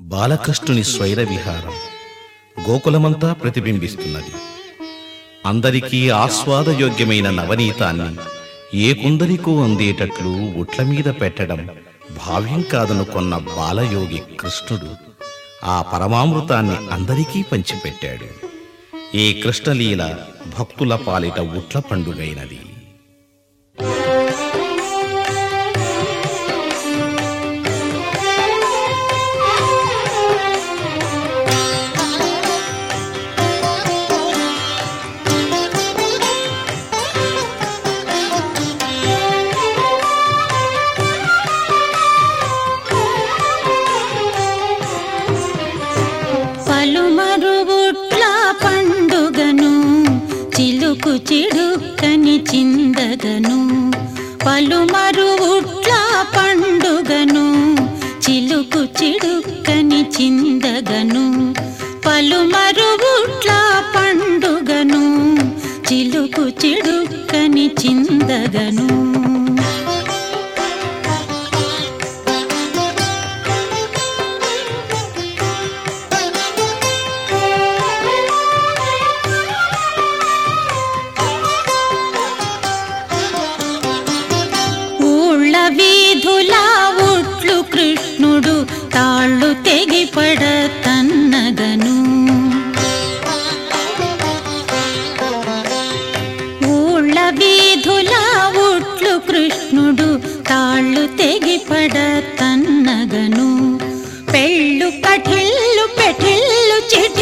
బాలకృష్ణుని స్వైర విహారం గోకులమంతా ప్రతిబింబిస్తున్నది. అందరికీ ఆస్వాదయోగ్యమైన నవనీతాన్ని ఏ కుందరికో అందేటట్లు ఉట్ల మీద పెట్టడం భావ్యం కాదనుకున్న బాలయోగి కృష్ణుడు ఆ పరమామృతాన్ని అందరికీ పంచిపెట్టాడు. ఈ కృష్ణలీల భక్తుల పాలిట ఉట్ల పండుగైనది. చిలుకు చిడుక్కని చిందగను. పలుమరు ఉట్లా పండుగను. చిలుకు చిడుక్కని చిందగను. పలుమరు ఉట్లా పండుగను. చిలుకు చిడుక్కని చిందగను. కృష్ణుడు తాళ్ళు తెగిపడ తన్నగను. ఊళ్ళ వీధుల ఉట్లు కృష్ణుడు తాళ్ళు తెగిపడ తన్నగను. పెళ్ళు కఠిల్లు పెఠిల్లు చిఠిల్లని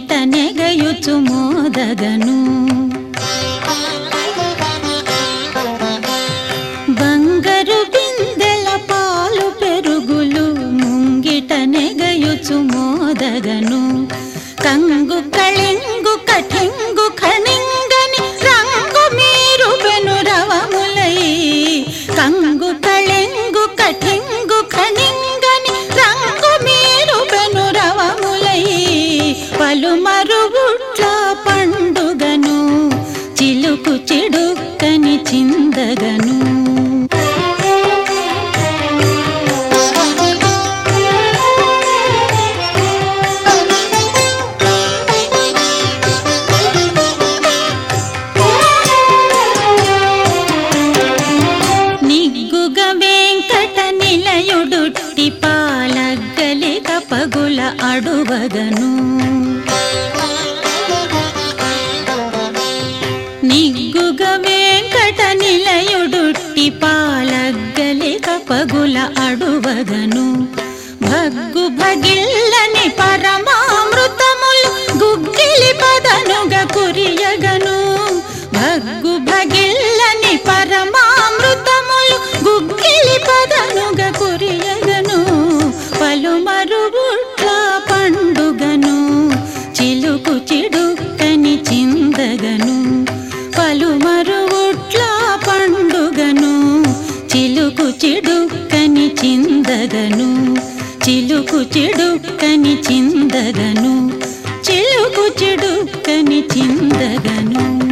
ముంగిట నెగయుచు మోదగను. బంగారు బిందెల పాలు పెరుగులు ముంగిట నెగయుచు మోదగను. కంగు కళింగు కఠింగు ఖణింగని చిందగను. పగుల అడువగను. నిగ్గుగ నిలయుడుట్టి పాలగ్గలిక పగుల అడువగను. భగ్గు భగిల్లని పరమామృతములు గుగ్గిలి పదనుగ కురియగను. భగ్గు భగిల్లని పరమామృతములు గుగ్గిలి పదనుగ కురియగను. పలుమరుగుట్ల పండుగను చిలుకు చిడుక్కని చిందగను. చిలుకు చిడుక్కని చిందగను చిలుకు చిడుక్కని చిందగను చిలుకు చిడుక్కని చిందగను.